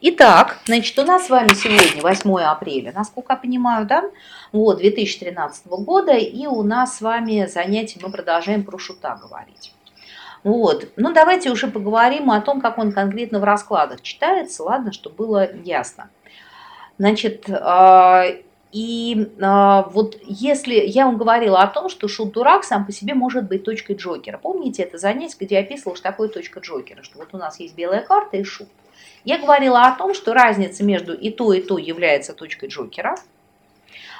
Итак, значит, у нас с вами сегодня 8 апреля, насколько я понимаю, да? Вот, 2013 года, и у нас с вами занятие, мы продолжаем про шута говорить. Вот, ну давайте уже поговорим о том, как он конкретно в раскладах читается, ладно, чтобы было ясно. Значит, а, и э, вот если я вам говорила о том, что шут-дурак сам по себе может быть точкой Джокера. Помните это занятие, где я описывала, что такое точка Джокера, что вот у нас есть белая карта и шут. Я говорила о том, что разница между и то, и то является точкой Джокера.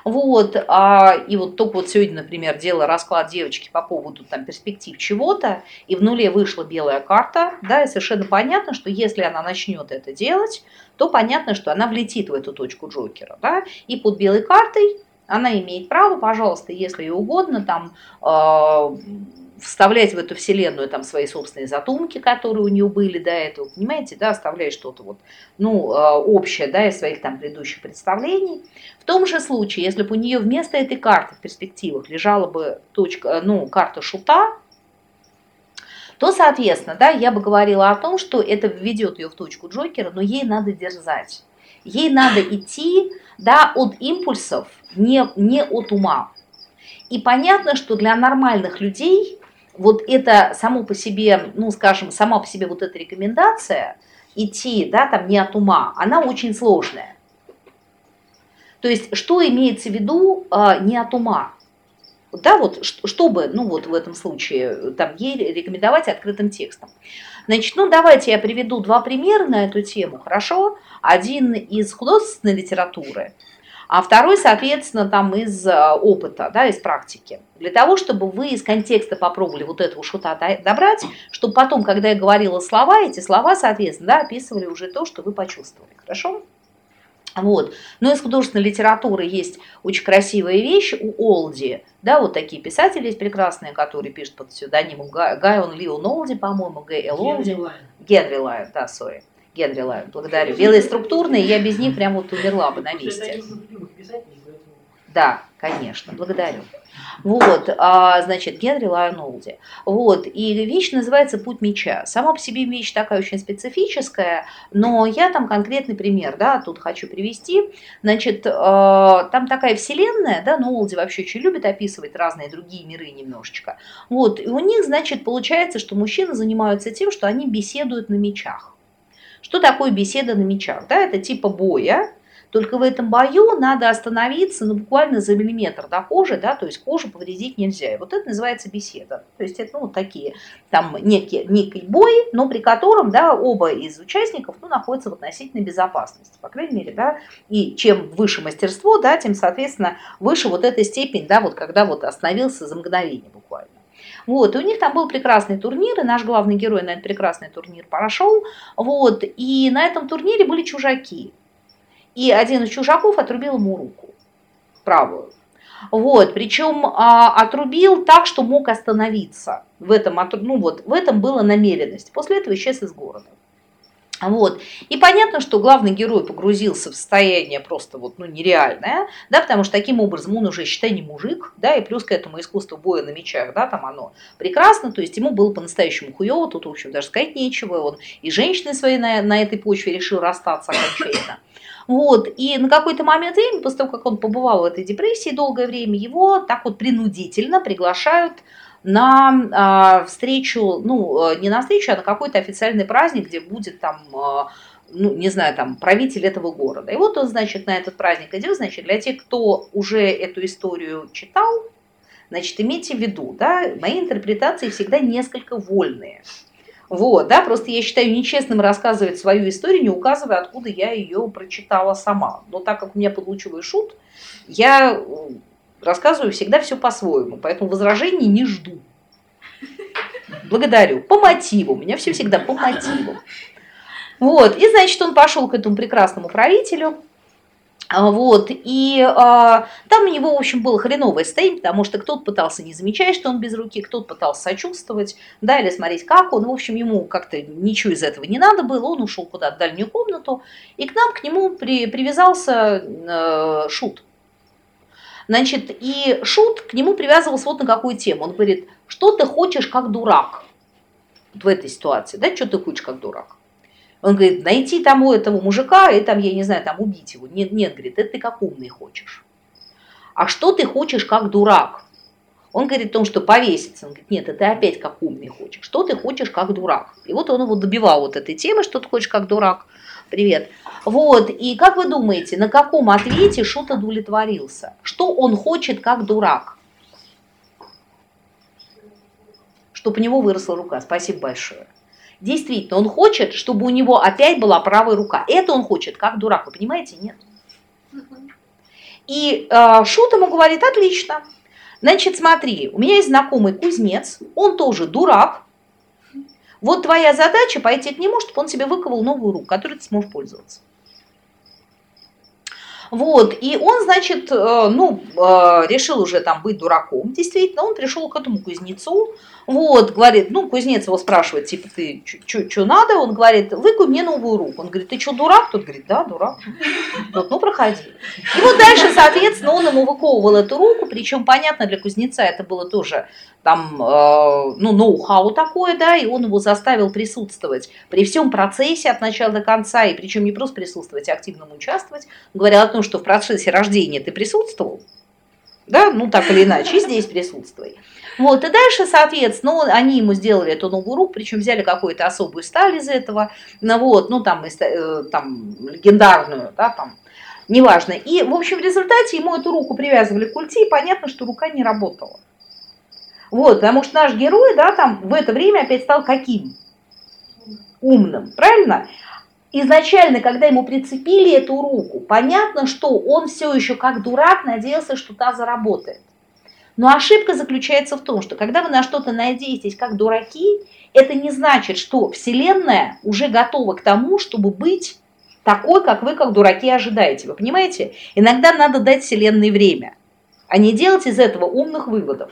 Вот, а, и вот только вот сегодня, например, делала расклад девочки по поводу там перспектив чего-то, и в нуле вышла белая карта, да, и совершенно понятно, что если она начнет это делать, то понятно, что она влетит в эту точку Джокера, да, и под белой картой она имеет право, пожалуйста, если угодно, там, э, вставлять в эту вселенную там свои собственные задумки, которые у нее были до этого, понимаете, да, оставлять что-то вот, ну, э, общее, да, из своих там предыдущих представлений. В том же случае, если бы у нее вместо этой карты в перспективах лежала бы точка, ну, карта шута, то, соответственно, да, я бы говорила о том, что это введет ее в точку Джокера, но ей надо дерзать. Ей надо идти, да, от импульсов, не, не от ума. И понятно, что для нормальных людей вот это само по себе, ну, скажем, сама по себе вот эта рекомендация идти, да, там не от ума, она очень сложная. То есть, что имеется в виду а, не от ума? Да, вот, чтобы, ну, вот в этом случае, там, ей рекомендовать открытым текстом. Значит, ну, давайте я приведу два примера на эту тему, хорошо? Один из художественной литературы – а второй, соответственно, там из э, опыта, да, из практики. Для того, чтобы вы из контекста попробовали вот этого шута добрать, чтобы потом, когда я говорила слова, эти слова, соответственно, да, описывали уже то, что вы почувствовали. Хорошо? Вот. Но из художественной литературы есть очень красивая вещь у Олди. Да, вот такие писатели есть прекрасные, которые пишут под псевдонимом Гайон Лион Олди, по-моему, Г. Л. Олди. Генри Лайон, да, сори. Генри Лайон, благодарю. Белые структурные, я без них прям вот умерла бы на месте. Да, конечно, благодарю. Вот, а, значит, Генри Лайон Олди. Вот, и вещь называется «Путь меча». Сама по себе вещь такая очень специфическая, но я там конкретный пример, да, тут хочу привести. Значит, а, там такая вселенная, да, но вообще очень любит описывать разные другие миры немножечко. Вот, и у них, значит, получается, что мужчины занимаются тем, что они беседуют на мечах. Что такое беседа на мечах? Да, это типа боя, только в этом бою надо остановиться ну, буквально за миллиметр до кожи, да, то есть кожу повредить нельзя. И вот это называется беседа. То есть это ну, такие, там некий, некий бой, но при котором да, оба из участников ну, находятся в относительной безопасности. По крайней мере, да, и чем выше мастерство, да, тем, соответственно, выше вот эта степень, да, вот когда вот остановился за мгновение буквально. Вот, и у них там был прекрасный турнир, и наш главный герой на этот прекрасный турнир прошел. Вот, и на этом турнире были чужаки. И один из чужаков отрубил ему руку правую. Вот, причем а, отрубил так, что мог остановиться. В этом, ну вот, в этом была намеренность. После этого исчез из города. Вот. И понятно, что главный герой погрузился в состояние просто вот, ну, нереальное, да, потому что таким образом он уже, считай, не мужик, да, и плюс к этому искусство боя на мечах, да, там оно прекрасно, то есть ему было по-настоящему хуево, тут, в общем, даже сказать нечего, он и женщины своей на, на этой почве решил расстаться окончательно. Вот, и на какой-то момент времени, после того, как он побывал в этой депрессии долгое время, его так вот принудительно приглашают на э, встречу, ну, э, не на встречу, а на какой-то официальный праздник, где будет там, э, ну, не знаю, там, правитель этого города. И вот он, значит, на этот праздник идет, значит, для тех, кто уже эту историю читал, значит, имейте в виду, да, мои интерпретации всегда несколько вольные. Вот, да, просто я считаю нечестным рассказывать свою историю, не указывая, откуда я ее прочитала сама. Но так как у меня получилось шут, я рассказываю всегда все по-своему, поэтому возражений не жду. Благодарю. По мотиву. У меня все всегда по мотиву. Вот. И, значит, он пошел к этому прекрасному правителю. А, вот, и а, там у него, в общем, было хреновое состояние, потому что кто-то пытался не замечать, что он без руки, кто-то пытался сочувствовать, да, или смотреть, как он. В общем, ему как-то ничего из этого не надо было, он ушел куда-то в дальнюю комнату, и к нам, к нему при, привязался э, Шут. Значит, и Шут к нему привязывался вот на какую тему. Он говорит, что ты хочешь как дурак в этой ситуации, да, что ты хочешь как дурак? Он говорит, найти тому этого мужика и там, я не знаю, там убить его. Нет, нет, говорит, это ты как умный хочешь. А что ты хочешь как дурак? Он говорит о том, что повеситься. Он говорит, нет, это ты опять как умный хочешь. Что ты хочешь как дурак? И вот он его добивал вот этой темы, что ты хочешь как дурак. Привет. Вот, и как вы думаете, на каком ответе Шут удовлетворился? Что он хочет как дурак? Чтобы у него выросла рука. Спасибо большое. Действительно, он хочет, чтобы у него опять была правая рука. Это он хочет как дурак. Вы понимаете? Нет. И э, Шут ему говорит, отлично, Значит, смотри, у меня есть знакомый кузнец, он тоже дурак. Вот твоя задача пойти к нему, чтобы он себе выковал новую руку, которой ты сможешь пользоваться. Вот, и он, значит, э, ну, э, решил уже там быть дураком, действительно, он пришел к этому кузнецу, вот, говорит, ну, кузнец его спрашивает, типа, ты что надо? Он говорит, выкуй мне новую руку. Он говорит, ты что, дурак? Тот говорит, да, дурак. Тот, ну, проходи. И вот дальше, соответственно, он ему выковывал эту руку, причем, понятно, для кузнеца это было тоже там, э, ну, ноу-хау такое, да, и он его заставил присутствовать при всем процессе от начала до конца, и причем не просто присутствовать, а активно участвовать. Говорил о том, что в процессе рождения ты присутствовал, да, ну, так или иначе, и здесь присутствуй. Вот, и дальше, соответственно, ну, они ему сделали эту новую руку, причем взяли какую-то особую сталь из этого, ну, вот, ну, там, э, там, легендарную, да, там, неважно. И, в общем, в результате ему эту руку привязывали к культе, и понятно, что рука не работала. Вот, потому что наш герой, да, там, в это время опять стал каким? Умным, правильно? Изначально, когда ему прицепили эту руку, понятно, что он все еще как дурак надеялся, что та заработает. Но ошибка заключается в том, что когда вы на что-то надеетесь как дураки, это не значит, что Вселенная уже готова к тому, чтобы быть такой, как вы, как дураки, ожидаете. Вы понимаете? Иногда надо дать Вселенной время, а не делать из этого умных выводов.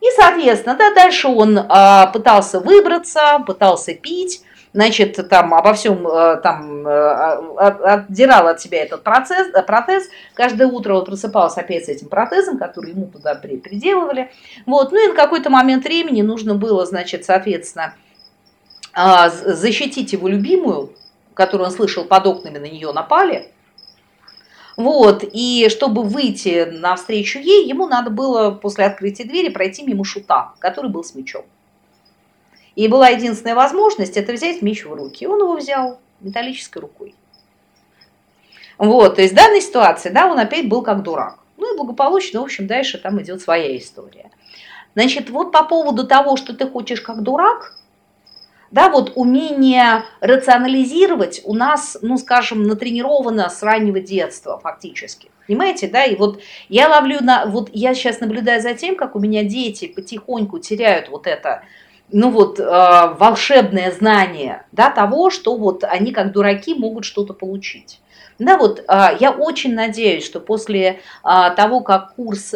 И, соответственно, да, дальше он а, пытался выбраться, пытался пить, значит, там обо всем э, там э, отдирал от себя этот процесс, э, протез. Каждое утро он просыпался опять с этим протезом, который ему туда приделывали. Вот. Ну и на какой-то момент времени нужно было, значит, соответственно, а, защитить его любимую, которую он слышал под окнами, на нее напали. Вот, и чтобы выйти навстречу ей, ему надо было после открытия двери пройти мимо шута, который был с мечом. И была единственная возможность это взять меч в руки. И он его взял металлической рукой. Вот, то есть в данной ситуации, да, он опять был как дурак. Ну и благополучно, в общем, дальше там идет своя история. Значит, вот по поводу того, что ты хочешь как дурак, да, вот умение рационализировать у нас, ну, скажем, натренировано с раннего детства фактически. Понимаете, да, и вот я ловлю на, вот я сейчас наблюдаю за тем, как у меня дети потихоньку теряют вот это ну вот, э, волшебное знание да, того, что вот они как дураки могут что-то получить. Да, вот э, я очень надеюсь, что после э, того, как курс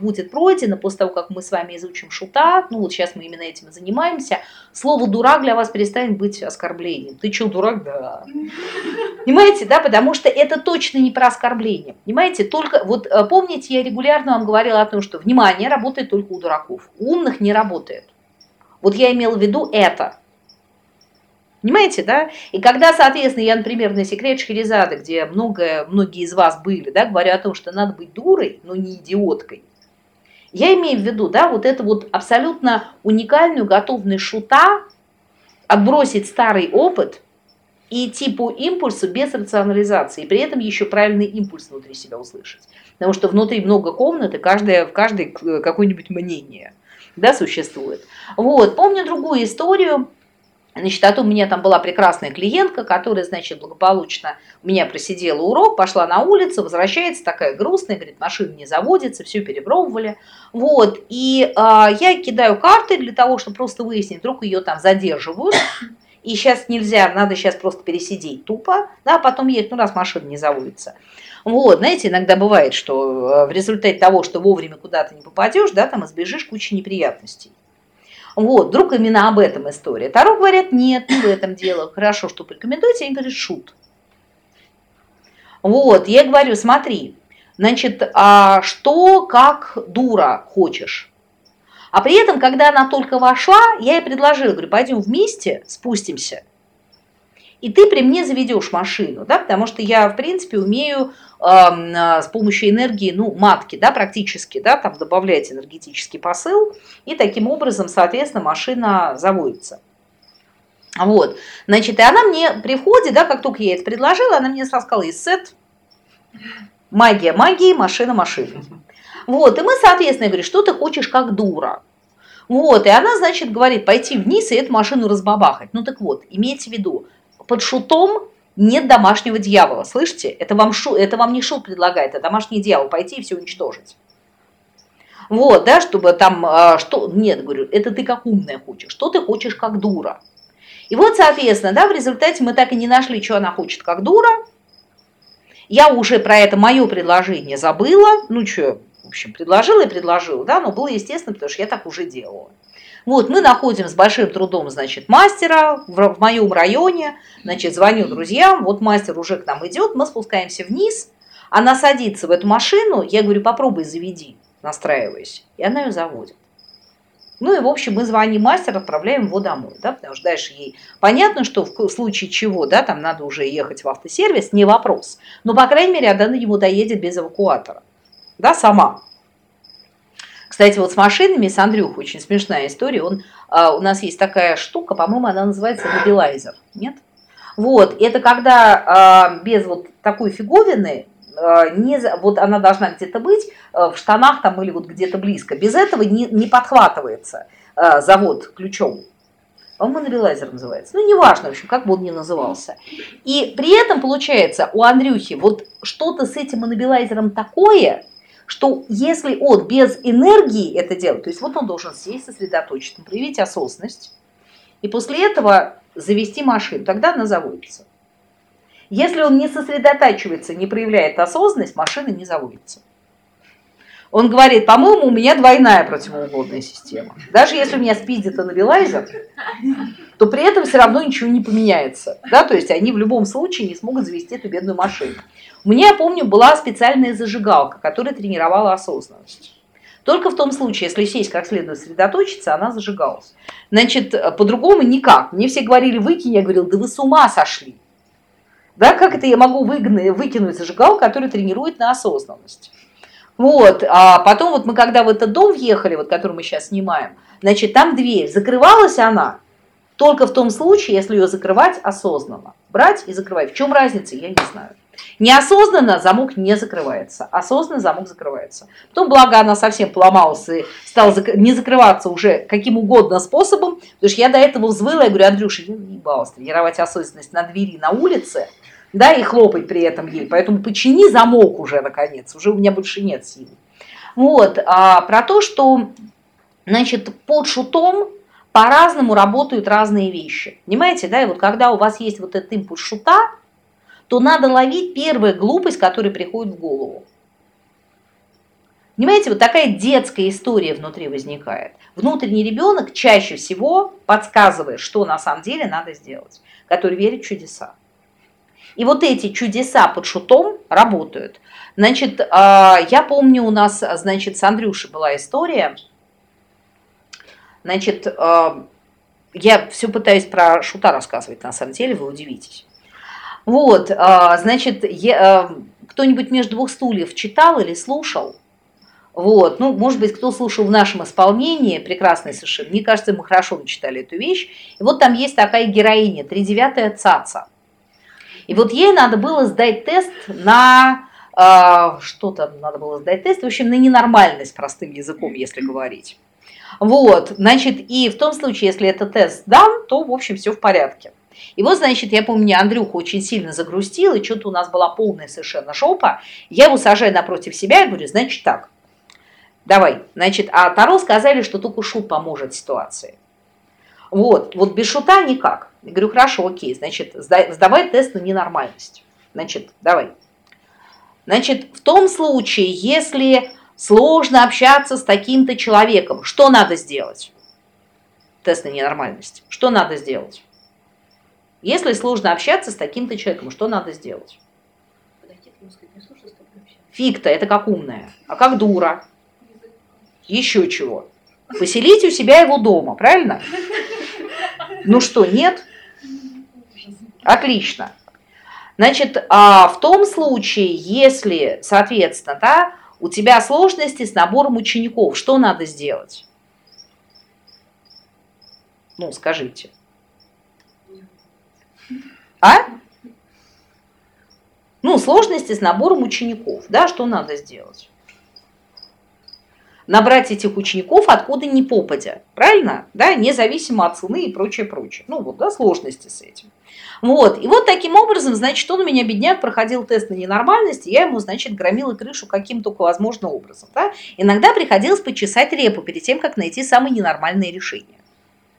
будет пройден, после того, как мы с вами изучим шута, ну вот сейчас мы именно этим и занимаемся, слово «дурак» для вас перестанет быть оскорблением. Ты что, дурак? Да. Понимаете, да, потому что это точно не про оскорбление. Понимаете, только, вот э, помните, я регулярно вам говорила о том, что внимание работает только у дураков, у умных не работает. Вот я имел в виду это. Понимаете, да? И когда, соответственно, я, например, на секрет Шхерезады, где много, многие из вас были, да, говорю о том, что надо быть дурой, но не идиоткой, я имею в виду, да, вот это вот абсолютно уникальную готовность шута отбросить старый опыт и идти по импульсу без рационализации, и при этом еще правильный импульс внутри себя услышать. Потому что внутри много комнат, и каждая, в каждой какое-нибудь мнение да, существует. Вот, помню другую историю. Значит, а то у меня там была прекрасная клиентка, которая, значит, благополучно у меня просидела урок, пошла на улицу, возвращается такая грустная, говорит, машина не заводится, все перепробовали. Вот, и э, я кидаю карты для того, чтобы просто выяснить, вдруг ее там задерживают, и сейчас нельзя, надо сейчас просто пересидеть тупо, да, а потом ехать, ну раз машина не заводится. Вот, знаете, иногда бывает, что э, в результате того, что вовремя куда-то не попадешь, да, там избежишь кучи неприятностей. Вот, вдруг именно об этом история. Таро говорят, нет, не в этом дело. Хорошо, что порекомендуете, они говорят, шут. Вот, я говорю, смотри, значит, а что, как дура хочешь? А при этом, когда она только вошла, я ей предложила, говорю, пойдем вместе спустимся и ты при мне заведешь машину, да, потому что я, в принципе, умею э, с помощью энергии, ну, матки, да, практически, да, там добавлять энергетический посыл, и таким образом, соответственно, машина заводится. Вот, значит, и она мне при входе, да, как только я это предложила, она мне сразу сказала, сет, магия магии, машина машины. Вот, и мы, соответственно, я говорю, что ты хочешь как дура? Вот, и она, значит, говорит, пойти вниз и эту машину разбабахать. Ну так вот, имейте в виду, под шутом нет домашнего дьявола, слышите? Это вам, шу, это вам не шут предлагает, а домашний дьявол, пойти и все уничтожить. Вот, да, чтобы там, а, что, нет, говорю, это ты как умная хочешь, что ты хочешь как дура. И вот, соответственно, да, в результате мы так и не нашли, что она хочет как дура. Я уже про это мое предложение забыла, ну что, в общем, предложила и предложила, да, но было естественно, потому что я так уже делала. Вот, мы находим с большим трудом, значит, мастера в, в моем районе, значит, звоню друзьям, вот мастер уже к нам идет, мы спускаемся вниз, она садится в эту машину, я говорю, попробуй заведи, настраивайся, и она ее заводит. Ну и, в общем, мы звоним мастеру, отправляем его домой, да, потому что дальше ей понятно, что в случае чего, да, там надо уже ехать в автосервис, не вопрос. Но, по крайней мере, она на него доедет без эвакуатора да, сама. Кстати, вот с машинами, с Андрюхой очень смешная история. Он, а, у нас есть такая штука, по-моему, она называется мобилайзер. Нет? Вот, это когда а, без вот такой фиговины, а, не, вот она должна где-то быть а, в штанах там или вот где-то близко. Без этого не, не подхватывается а, завод ключом. По-моему, мобилайзер называется. Ну, неважно, в общем, как бы он ни назывался. И при этом, получается, у Андрюхи вот что-то с этим мобилайзером такое, что если он без энергии это делает, то есть вот он должен сесть, сосредоточиться, проявить осознанность, и после этого завести машину, тогда она заводится. Если он не сосредотачивается, не проявляет осознанность, машина не заводится. Он говорит, по-моему, у меня двойная противоугодная система. Даже если у меня спиздит анализер, то при этом все равно ничего не поменяется. Да? То есть они в любом случае не смогут завести эту бедную машину. У меня, я помню, была специальная зажигалка, которая тренировала осознанность. Только в том случае, если сесть как следует сосредоточиться, она зажигалась. Значит, по-другому никак. Мне все говорили, выкинь, я говорил, да вы с ума сошли. Да, как это я могу выкинуть зажигалку, которая тренирует на осознанность? Вот, а потом вот мы когда в этот дом въехали, вот который мы сейчас снимаем, значит, там дверь, закрывалась она только в том случае, если ее закрывать осознанно. Брать и закрывать. В чем разница, я не знаю. Неосознанно замок не закрывается, осознанно замок закрывается. Потом, благо, она совсем поломалась и стала не закрываться уже каким угодно способом, потому что я до этого взвыла, я говорю, Андрюша, я не ебалась тренировать осознанность на двери на улице, да, и хлопать при этом ей. Поэтому почини замок уже, наконец, уже у меня больше нет сил. Вот, а про то, что, значит, под шутом по-разному работают разные вещи. Понимаете, да, и вот когда у вас есть вот этот импульс шута, то надо ловить первую глупость, которая приходит в голову. Понимаете, вот такая детская история внутри возникает. Внутренний ребенок чаще всего подсказывает, что на самом деле надо сделать, который верит в чудеса. И вот эти чудеса под шутом работают. Значит, а, я помню, у нас, значит, с Андрюшей была история. Значит, а, я все пытаюсь про шута рассказывать, на самом деле, вы удивитесь. Вот, а, значит, кто-нибудь между двух стульев читал или слушал? Вот, ну, может быть, кто слушал в нашем исполнении, прекрасный совершенно, мне кажется, мы хорошо читали эту вещь. И вот там есть такая героиня, тридевятая цаца. И вот ей надо было сдать тест на э, что там надо было сдать тест, в общем, на ненормальность простым языком, если говорить. Вот, значит, и в том случае, если этот тест дан, то, в общем, все в порядке. И вот, значит, я помню, Андрюха очень сильно загрустил, и что-то у нас была полная совершенно шопа. Я его сажаю напротив себя и говорю, значит так, давай. Значит, а Таро сказали, что только шут поможет ситуации. Вот, вот без шута никак. Я говорю, хорошо, окей, значит, сдавай тест на ненормальность. Значит, давай. Значит, в том случае, если сложно общаться с таким-то человеком, что надо сделать? Тест на ненормальность. Что надо сделать? Если сложно общаться с таким-то человеком, что надо сделать? Фиг-то, это как умная. А как дура? Еще чего? Поселить у себя его дома, правильно? Ну что, нет? Отлично. Значит, а в том случае, если, соответственно, да, у тебя сложности с набором учеников, что надо сделать? Ну, скажите. А? Ну, сложности с набором учеников, да, что надо сделать? Набрать этих учеников откуда ни попадя, правильно? Да, независимо от цены и прочее, прочее. Ну, вот, да, сложности с этим. Вот, и вот таким образом, значит, он у меня, бедняк, проходил тест на ненормальность, и я ему, значит, громила крышу каким только возможным образом, да. Иногда приходилось почесать репу перед тем, как найти самые ненормальные решения.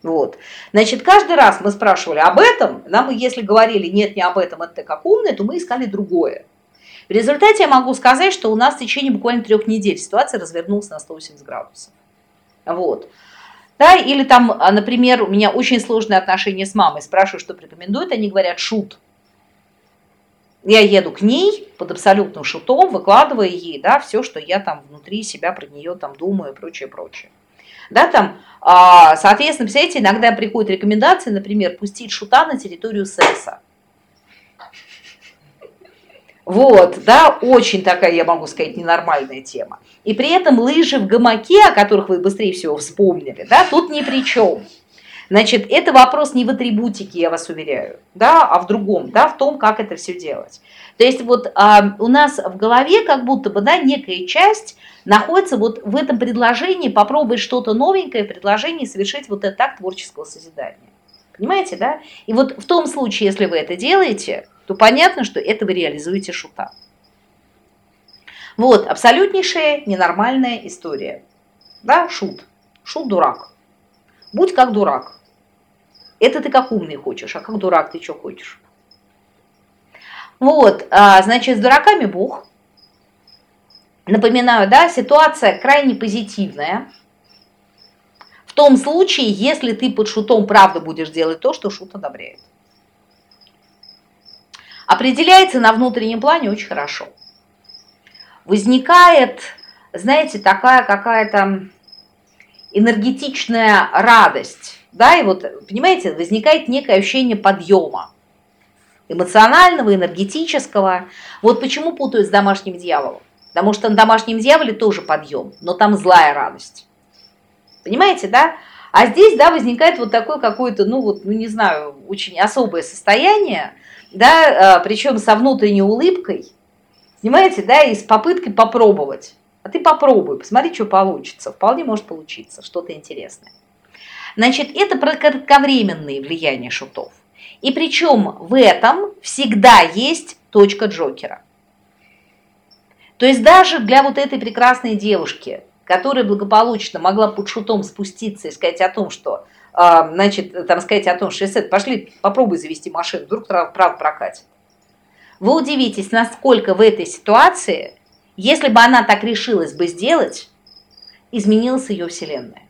Вот. Значит, каждый раз мы спрашивали об этом, нам, если говорили нет, не об этом, это как умное, то мы искали другое. В результате я могу сказать, что у нас в течение буквально трех недель ситуация развернулась на 180 градусов. Вот. Да, или там, а, например, у меня очень сложные отношения с мамой, спрашиваю, что порекомендуют, они говорят шут. Я еду к ней под абсолютным шутом, выкладывая ей, да, все, что я там внутри себя про нее там думаю и прочее, прочее. Да, там, а, соответственно, представляете, иногда приходят рекомендации, например, пустить шута на территорию секса. Вот, да, очень такая, я могу сказать, ненормальная тема. И при этом лыжи в гамаке, о которых вы быстрее всего вспомнили, да, тут ни при чем. Значит, это вопрос не в атрибутике, я вас уверяю, да, а в другом, да, в том, как это все делать. То есть вот а, у нас в голове как будто бы, да, некая часть находится вот в этом предложении попробовать что-то новенькое, предложение совершить вот этот акт творческого созидания. Понимаете, да? И вот в том случае, если вы это делаете, то понятно, что это вы реализуете шута. Вот, абсолютнейшая ненормальная история. Да, шут. Шут дурак. Будь как дурак. Это ты как умный хочешь, а как дурак ты что хочешь? Вот, а, значит, с дураками Бог. Напоминаю, да, ситуация крайне позитивная. Том случае, если ты под шутом правда будешь делать то, что шут одобряет определяется на внутреннем плане очень хорошо. Возникает, знаете, такая какая-то энергетичная радость, да, и вот, понимаете, возникает некое ощущение подъема эмоционального, энергетического. Вот почему путают с домашним дьяволом. Потому что на домашнем дьяволе тоже подъем, но там злая радость. Понимаете, да? А здесь, да, возникает вот такое какое-то, ну вот, ну не знаю, очень особое состояние, да, а, причем со внутренней улыбкой, понимаете, да, и с попыткой попробовать. А ты попробуй, посмотри, что получится. Вполне может получиться, что-то интересное. Значит, это про кратковременные влияния шутов. И причем в этом всегда есть точка Джокера. То есть даже для вот этой прекрасной девушки, которая благополучно могла под шутом спуститься и сказать о том, что а, значит, там сказать о том, что если пошли, попробуй завести машину, вдруг право прокатит. Вы удивитесь, насколько в этой ситуации, если бы она так решилась бы сделать, изменилась ее вселенная.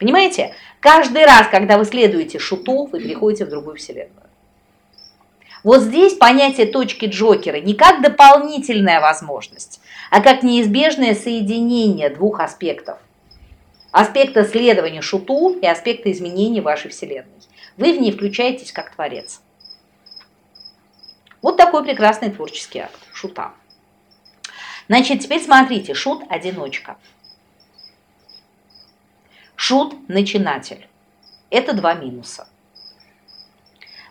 Понимаете? Каждый раз, когда вы следуете шуту, вы переходите в другую вселенную. Вот здесь понятие точки Джокера не как дополнительная возможность, а как неизбежное соединение двух аспектов аспекта следования шуту и аспекта изменения вашей Вселенной. Вы в ней включаетесь как творец. Вот такой прекрасный творческий акт шута. Значит, теперь смотрите, шут-одиночка. Шут-начинатель. Это два минуса.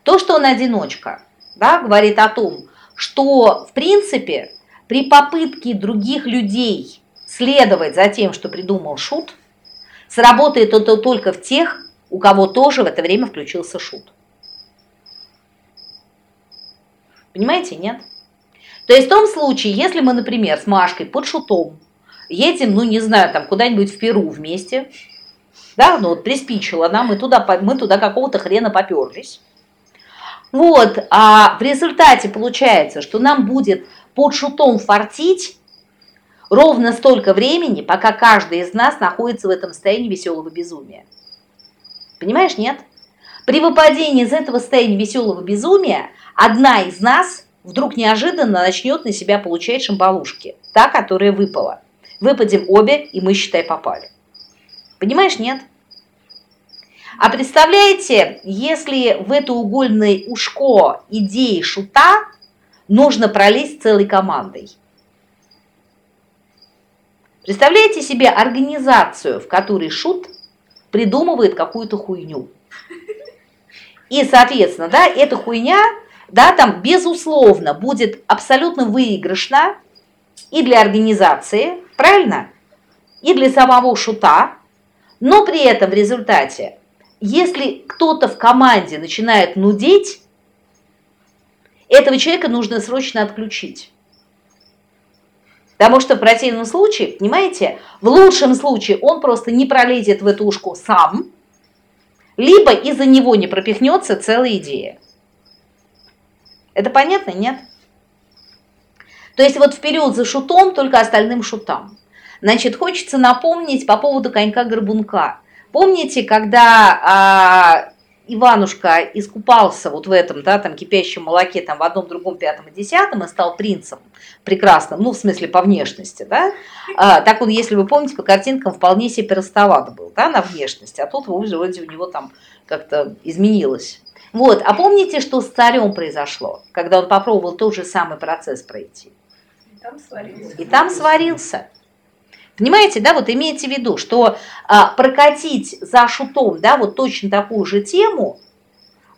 То, что он одиночка, да, говорит о том, что, в принципе, при попытке других людей следовать за тем, что придумал шут – Сработает это только в тех, у кого тоже в это время включился шут. Понимаете, нет? То есть в том случае, если мы, например, с Машкой под шутом едем, ну, не знаю, там куда-нибудь в Перу вместе, да, ну вот приспичило нам, мы туда, мы туда какого-то хрена поперлись. Вот, а в результате получается, что нам будет под шутом фартить Ровно столько времени, пока каждый из нас находится в этом состоянии веселого безумия. Понимаешь, нет? При выпадении из этого состояния веселого безумия одна из нас вдруг неожиданно начнет на себя получать шамбалушки, та, которая выпала. Выпадем обе, и мы, считай, попали. Понимаешь, нет? А представляете, если в это угольное ушко идеи шута нужно пролезть целой командой. Представляете себе организацию, в которой шут придумывает какую-то хуйню. И, соответственно, да, эта хуйня, да, там, безусловно, будет абсолютно выигрышна и для организации, правильно? И для самого шута, но при этом в результате, если кто-то в команде начинает нудеть, этого человека нужно срочно отключить. Потому что в противном случае, понимаете, в лучшем случае он просто не пролезет в эту ушку сам, либо из-за него не пропихнется целая идея. Это понятно, нет? То есть вот вперед за шутом, только остальным шутам. Значит, хочется напомнить по поводу конька-горбунка. Помните, когда а, Иванушка искупался вот в этом, да, там, кипящем молоке, там, в одном, другом, пятом и десятом, и стал принцем прекрасным, ну, в смысле, по внешности, да, а, так он, если вы помните, по картинкам вполне себе простоват был, да, на внешность, а тут вроде у него там как-то изменилось. Вот, а помните, что с царем произошло, когда он попробовал тот же самый процесс пройти? И там сварился. И там сварился. Понимаете, да, вот имейте в виду, что а, прокатить за шутом, да, вот точно такую же тему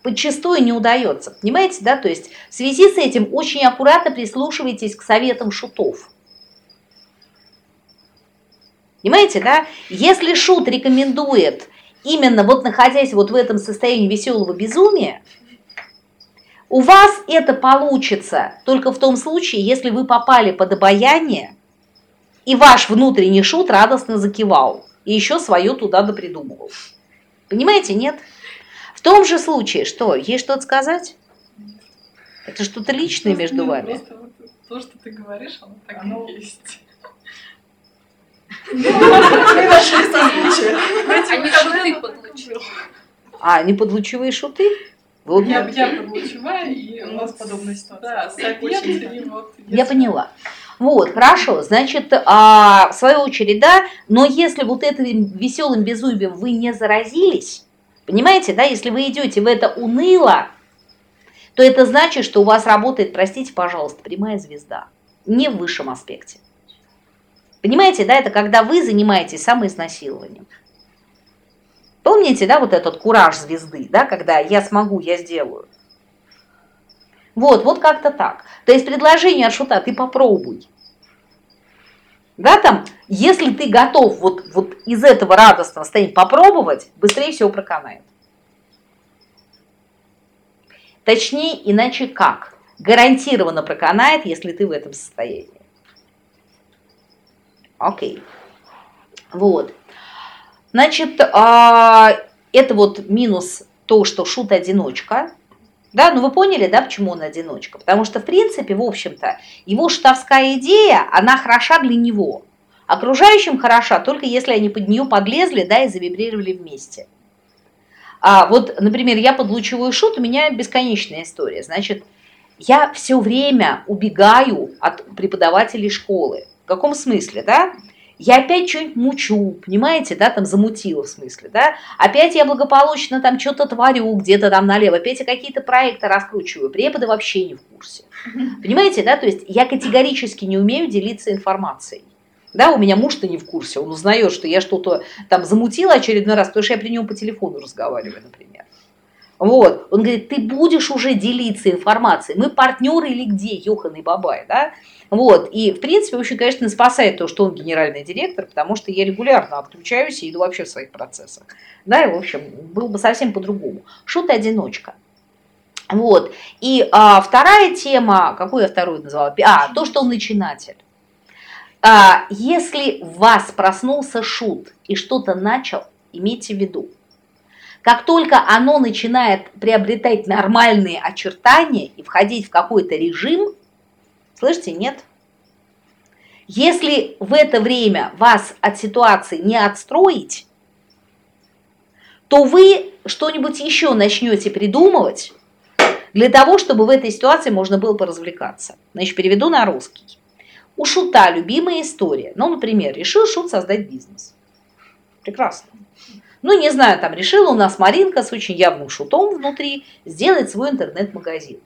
подчастую не удается. Понимаете, да, то есть в связи с этим очень аккуратно прислушивайтесь к советам шутов. Понимаете, да? Если шут рекомендует именно вот находясь вот в этом состоянии веселого безумия, у вас это получится только в том случае, если вы попали под обаяние и ваш внутренний шут радостно закивал, и еще свое туда допридумывал. Понимаете, нет? В том же случае, что, есть что-то сказать? Это что-то личное просто, между вами. Просто вот то, что ты говоришь, оно так оно... и есть. Они шуты подлучивые. А, не подлучивые шуты? Я, я подлучевая, и у нас подобная ситуация. Да, совет, и вот... Я поняла. Вот, хорошо, значит, а, в свою очередь, да, но если вот этим веселым безумием вы не заразились, понимаете, да, если вы идете в это уныло, то это значит, что у вас работает, простите, пожалуйста, прямая звезда, не в высшем аспекте. Понимаете, да, это когда вы занимаетесь самоизнасилованием. Помните, да, вот этот кураж звезды, да, когда я смогу, я сделаю. Вот, вот как-то так. То есть предложение от шута ты попробуй. Да, там, если ты готов вот, вот из этого радостного состояния попробовать, быстрее всего проканает. Точнее, иначе как? Гарантированно проканает, если ты в этом состоянии. Окей. Вот. Значит, а, это вот минус то, что шут одиночка. Да, ну вы поняли, да, почему он одиночка? Потому что, в принципе, в общем-то, его штабская идея, она хороша для него. Окружающим хороша, только если они под нее подлезли, да, и завибрировали вместе. А вот, например, я под лучевой шут, у меня бесконечная история. Значит, я все время убегаю от преподавателей школы. В каком смысле, да? Я опять что-нибудь мучу, понимаете, да, там замутила в смысле, да, опять я благополучно там что-то творю где-то там налево, опять я какие-то проекты раскручиваю, преподы вообще не в курсе, понимаете, да, то есть я категорически не умею делиться информацией. Да, у меня муж-то не в курсе, он узнает, что я что-то там замутила очередной раз, потому что я при нем по телефону разговариваю, например. Вот, он говорит, ты будешь уже делиться информацией, мы партнеры или где, Йохан Бабай, да? Вот, и в принципе, очень, конечно, спасает то, что он генеральный директор, потому что я регулярно отключаюсь и иду вообще в своих процессах. Да, и в общем, было бы совсем по-другому. Шут-одиночка. Вот, и а, вторая тема, какую я вторую назвала? А, то, что он начинатель. А, если в вас проснулся шут и что-то начал, имейте в виду, как только оно начинает приобретать нормальные очертания и входить в какой-то режим, слышите, нет? Если в это время вас от ситуации не отстроить, то вы что-нибудь еще начнете придумывать для того, чтобы в этой ситуации можно было поразвлекаться. Значит, переведу на русский. У Шута любимая история. Ну, например, решил Шут создать бизнес. Прекрасно. Ну, не знаю, там решила у нас Маринка с очень явным шутом внутри сделать свой интернет-магазин.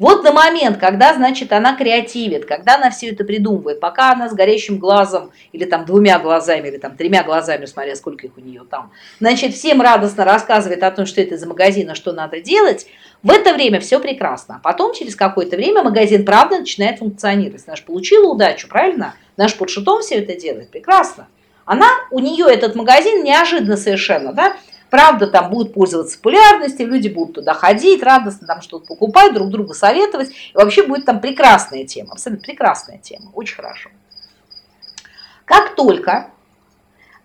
Вот на момент, когда, значит, она креативит, когда она все это придумывает, пока она с горящим глазом, или там двумя глазами, или там тремя глазами, смотря сколько их у нее там, значит, всем радостно рассказывает о том, что это за магазин, а что надо делать, в это время все прекрасно. А потом, через какое-то время, магазин, правда, начинает функционировать. Наш получила удачу, правильно? Наш под шутом все это делает. Прекрасно. Она, у нее этот магазин неожиданно совершенно, да, Правда, там будет пользоваться популярностью, люди будут туда ходить, радостно там что-то покупать, друг другу советовать. И вообще будет там прекрасная тема, абсолютно прекрасная тема, очень хорошо. Как только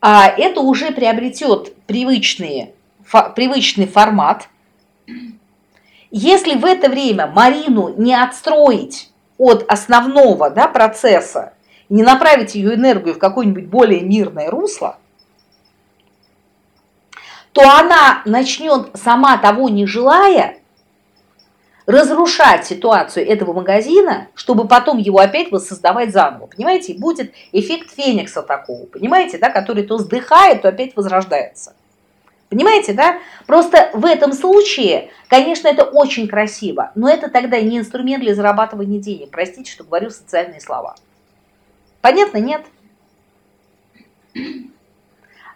а, это уже приобретет привычные, фо, привычный формат, если в это время Марину не отстроить от основного да, процесса, не направить ее энергию в какое-нибудь более мирное русло – то она начнет, сама того не желая, разрушать ситуацию этого магазина, чтобы потом его опять воссоздавать заново. Понимаете, будет эффект феникса такого, понимаете, да, который то сдыхает, то опять возрождается. Понимаете, да? Просто в этом случае, конечно, это очень красиво, но это тогда не инструмент для зарабатывания денег. Простите, что говорю социальные слова. Понятно, нет?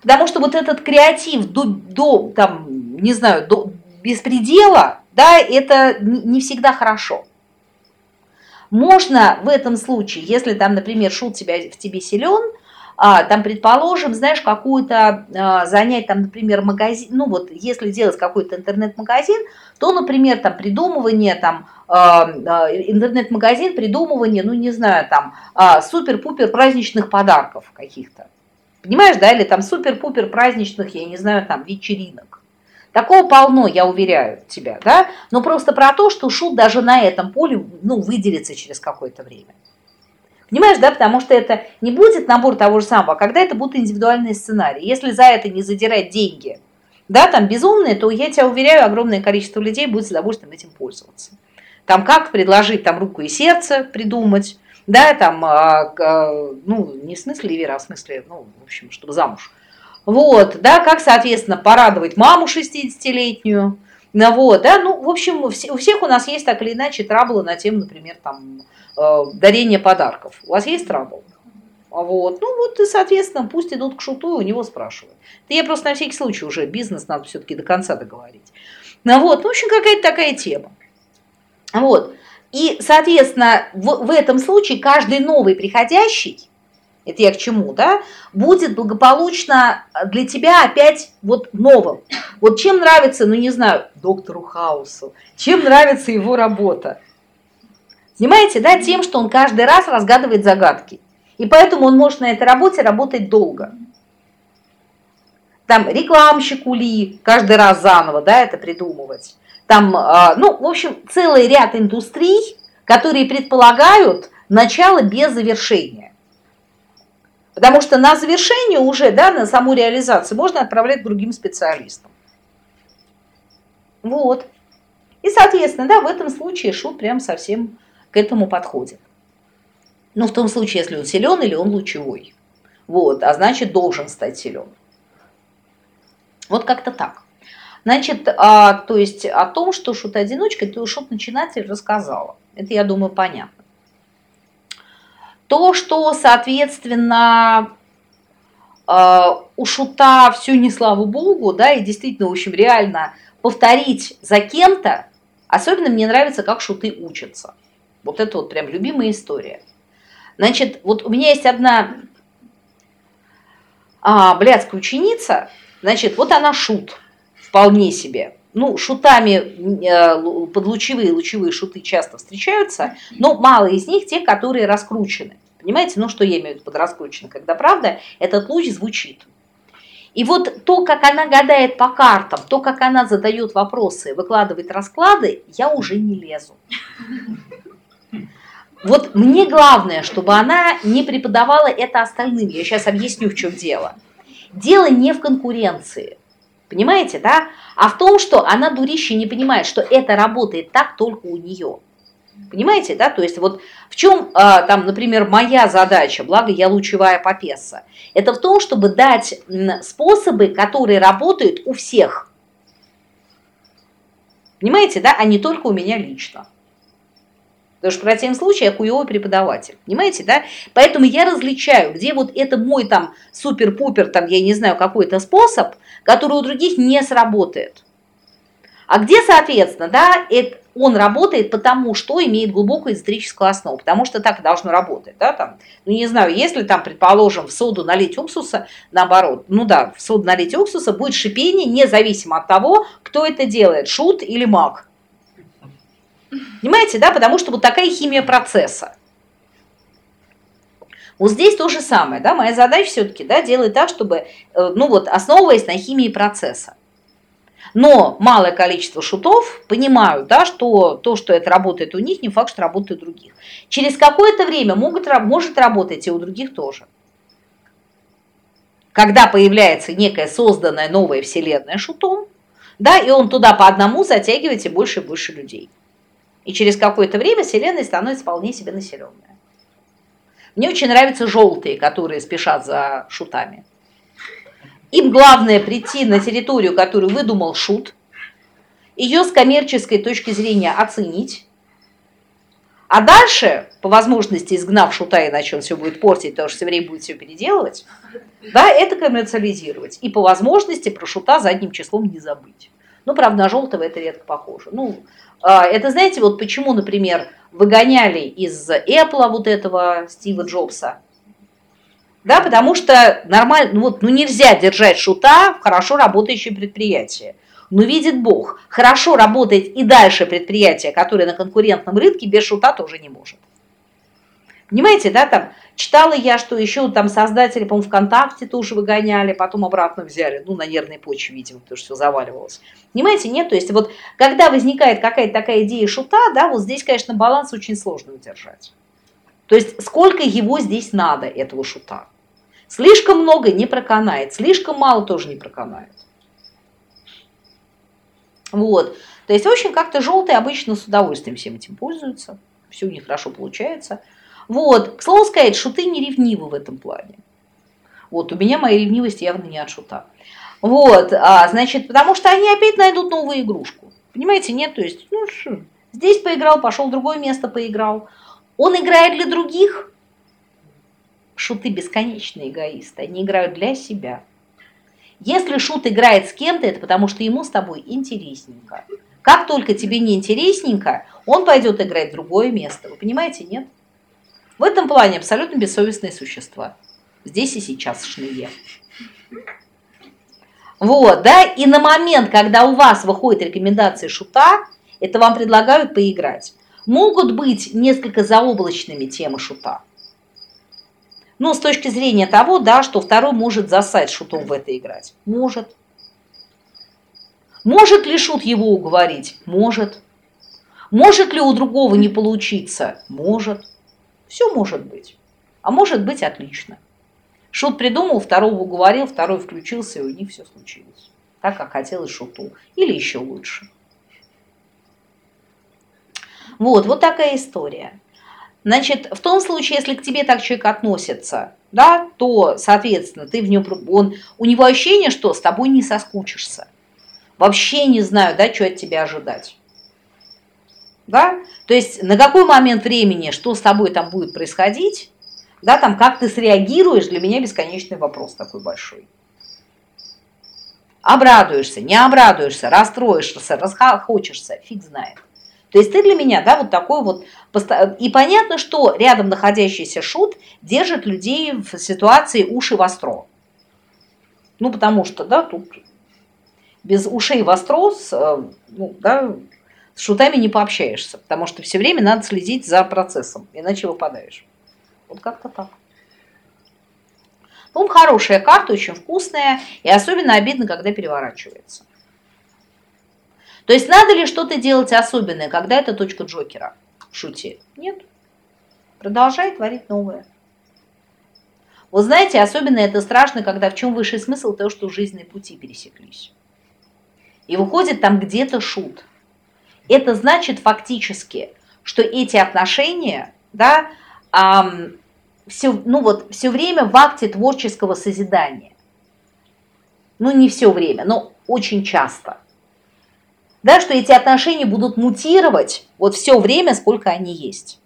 Потому что вот этот креатив до, до там, не знаю, до беспредела, да, это не всегда хорошо. Можно в этом случае, если там, например, шут тебя, в тебе силен, а, там, предположим, знаешь, какую-то а, занять, там, например, магазин, ну вот, если делать какой-то интернет-магазин, то, например, там, придумывание, там, а, а, интернет-магазин, придумывание, ну, не знаю, там, а, супер-пупер праздничных подарков каких-то. Понимаешь, да, или там супер-пупер праздничных, я не знаю, там вечеринок. Такого полно, я уверяю тебя, да? Но просто про то, что шут даже на этом поле, ну, выделится через какое-то время. Понимаешь, да, потому что это не будет набор того же самого, а когда это будут индивидуальные сценарии. Если за это не задирать деньги, да, там безумные, то я тебя уверяю, огромное количество людей будет с удовольствием этим пользоваться. Там как предложить там руку и сердце придумать, да, там, а, ну, не в смысле вера, а в смысле, ну, в общем, чтобы замуж. Вот, да, как, соответственно, порадовать маму 60-летнюю, ну, вот, да, ну, в общем, у всех у нас есть так или иначе траблы на тему, например, там, э, дарения подарков. У вас есть трабл? Вот, ну вот и, соответственно, пусть идут к шуту и у него спрашивают. Да я просто на всякий случай уже бизнес надо все-таки до конца договорить. Ну вот, ну, в общем, какая-то такая тема. Вот. И, соответственно, в, в этом случае каждый новый приходящий, это я к чему, да, будет благополучно для тебя опять вот новым. Вот чем нравится, ну не знаю, доктору Хаусу, чем нравится его работа? Понимаете, да, тем, что он каждый раз разгадывает загадки. И поэтому он может на этой работе работать долго. Там рекламщику ли каждый раз заново, да, это придумывать там, а, ну, в общем, целый ряд индустрий, которые предполагают начало без завершения. Потому что на завершение уже, да, на саму реализацию можно отправлять другим специалистам. Вот. И, соответственно, да, в этом случае шут прям совсем к этому подходит. Ну, в том случае, если он силен или он лучевой. Вот, а значит, должен стать силен. Вот как-то так. Значит, а, то есть о том, что шут-одиночка, ты шут-начинатель рассказала. Это, я думаю, понятно. То, что, соответственно, а, у шута все не слава богу, да, и действительно, в общем, реально повторить за кем-то, особенно мне нравится, как шуты учатся. Вот это вот прям любимая история. Значит, вот у меня есть одна а, блядская ученица, значит, вот она шут вполне себе. Ну, шутами э, подлучевые, лучевые шуты часто встречаются, но мало из них те, которые раскручены. Понимаете, ну что я имею в виду под раскручено, когда правда этот луч звучит. И вот то, как она гадает по картам, то, как она задает вопросы, выкладывает расклады, я уже не лезу. Вот мне главное, чтобы она не преподавала это остальным. Я сейчас объясню, в чем дело. Дело не в конкуренции. Понимаете, да? А в том, что она, дурище, не понимает, что это работает так только у нее. Понимаете, да? То есть вот в чем, а, там, например, моя задача, благо я лучевая попеса, это в том, чтобы дать способы, которые работают у всех. Понимаете, да? А не только у меня лично. Потому что в противном случае я хуевой преподаватель. Понимаете, да? Поэтому я различаю, где вот это мой там супер-пупер, там, я не знаю, какой-то способ, который у других не сработает. А где, соответственно, да, это, он работает потому, что имеет глубокую эзотерическую основу, потому что так должно работать, да, там, ну, не знаю, если там, предположим, в соду налить уксуса, наоборот, ну да, в соду налить уксуса будет шипение независимо от того, кто это делает, шут или маг. Понимаете, да, потому что вот такая химия процесса. Вот здесь то же самое, да, моя задача все-таки, да, делать так, чтобы, э, ну вот, основываясь на химии процесса. Но малое количество шутов понимают, да, что то, что это работает у них, не факт, что работает у других. Через какое-то время могут, может работать и у других тоже. Когда появляется некая созданная новая вселенная шутом, да, и он туда по одному затягивает и больше и больше людей. И через какое-то время вселенная становится вполне себе населенная. Мне очень нравятся желтые, которые спешат за шутами. Им главное прийти на территорию, которую выдумал шут, ее с коммерческой точки зрения оценить, а дальше, по возможности, изгнав шута, иначе он все будет портить, потому что все время будет все переделывать, да, это коммерциализировать. И по возможности про шута задним числом не забыть. Ну, правда, на желтого это редко похоже. Ну, это знаете, вот почему, например, выгоняли из Apple вот этого Стива Джобса, да, потому что нормально, ну вот, ну нельзя держать шута в хорошо работающее предприятие. Но видит Бог, хорошо работает и дальше предприятие, которое на конкурентном рынке без шута тоже не может. Понимаете, да, там читала я, что еще там создатели, по-моему, ВКонтакте тоже выгоняли, потом обратно взяли, ну, на нервной почве, видимо, потому что все заваливалось. Понимаете, нет? То есть вот когда возникает какая-то такая идея шута, да, вот здесь, конечно, баланс очень сложно удержать. То есть сколько его здесь надо, этого шута. Слишком много не проканает, слишком мало тоже не проканает. Вот. То есть, в общем, как-то желтые обычно с удовольствием всем этим пользуются. Все у них хорошо получается. Вот. К слову сказать, шуты не ревнивы в этом плане. Вот, у меня моя ревнивость явно не от шута. Вот, а, значит, потому что они опять найдут новую игрушку. Понимаете, нет? То есть, ну, здесь поиграл, пошел в другое место поиграл. Он играет для других, Шуты бесконечные эгоисты, они играют для себя. Если шут играет с кем-то, это потому что ему с тобой интересненько. Как только тебе не интересненько, он пойдет играть в другое место. Вы понимаете, нет? В этом плане абсолютно бессовестные существа. Здесь и сейчас шные. Вот, да, и на момент, когда у вас выходит рекомендация шута, это вам предлагают поиграть. Могут быть несколько заоблачными темы шута. Но с точки зрения того, да, что второй может засать шутом в это играть. Может. Может ли шут его уговорить? Может. Может ли у другого не получиться? Может. Все может быть. А может быть отлично. Шут придумал, второго уговорил, второй включился, и у них все случилось. Так, как хотелось шуту. Или еще лучше. Вот, вот такая история. Значит, в том случае, если к тебе так человек относится, да, то, соответственно, ты в нем, он, у него ощущение, что с тобой не соскучишься. Вообще не знаю, да, что от тебя ожидать. Да? То есть на какой момент времени, что с тобой там будет происходить, да, там как ты среагируешь, для меня бесконечный вопрос такой большой. Обрадуешься, не обрадуешься, расстроишься, расхочешься, фиг знает. То есть ты для меня, да, вот такой вот... И понятно, что рядом находящийся шут держит людей в ситуации уши востро. Ну, потому что, да, тут без ушей востро с, э, ну, да, с шутами не пообщаешься, потому что все время надо следить за процессом, иначе выпадаешь. Вот как-то так. Ну, хорошая карта, очень вкусная, и особенно обидно, когда переворачивается. То есть надо ли что-то делать особенное, когда это точка Джокера в шуте? Нет. Продолжай творить новое. Вот знаете, особенно это страшно, когда в чем высший смысл того, что жизненные пути пересеклись. И выходит там где-то шут. Это значит фактически, что эти отношения, да, эм, все, ну вот, все время в акте творческого созидания. Ну, не все время, но очень часто. Да, что эти отношения будут мутировать вот все время, сколько они есть.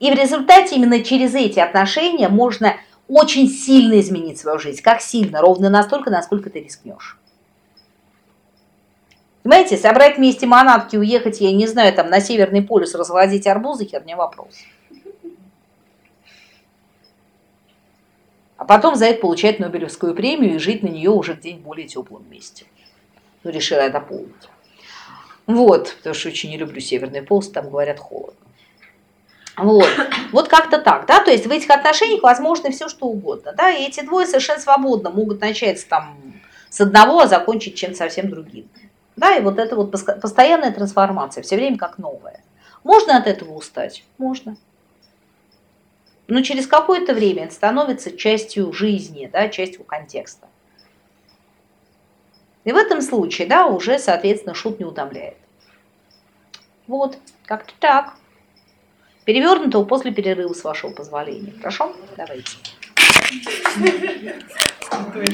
И в результате именно через эти отношения можно очень сильно изменить свою жизнь. Как сильно? Ровно настолько, насколько ты рискнешь. Понимаете, собрать вместе манатки, уехать, я не знаю, там на Северный полюс развозить арбузы, херня вопрос. А потом за это получать Нобелевскую премию и жить на нее уже где-нибудь более теплом месте. Ну, решила я дополнить. Вот, потому что очень не люблю Северный полюс, там говорят холодно. Вот, вот как-то так, да, то есть в этих отношениях возможно все что угодно, да, и эти двое совершенно свободно могут начать там с одного, а закончить чем-то совсем другим. Да, и вот это вот постоянная трансформация, все время как новое. Можно от этого устать? Можно. Но через какое-то время это становится частью жизни, да, частью контекста. И в этом случае, да, уже, соответственно, шут не утомляет. Вот, как-то так. Перевернутого после перерыва, с вашего позволения. Хорошо? Давайте.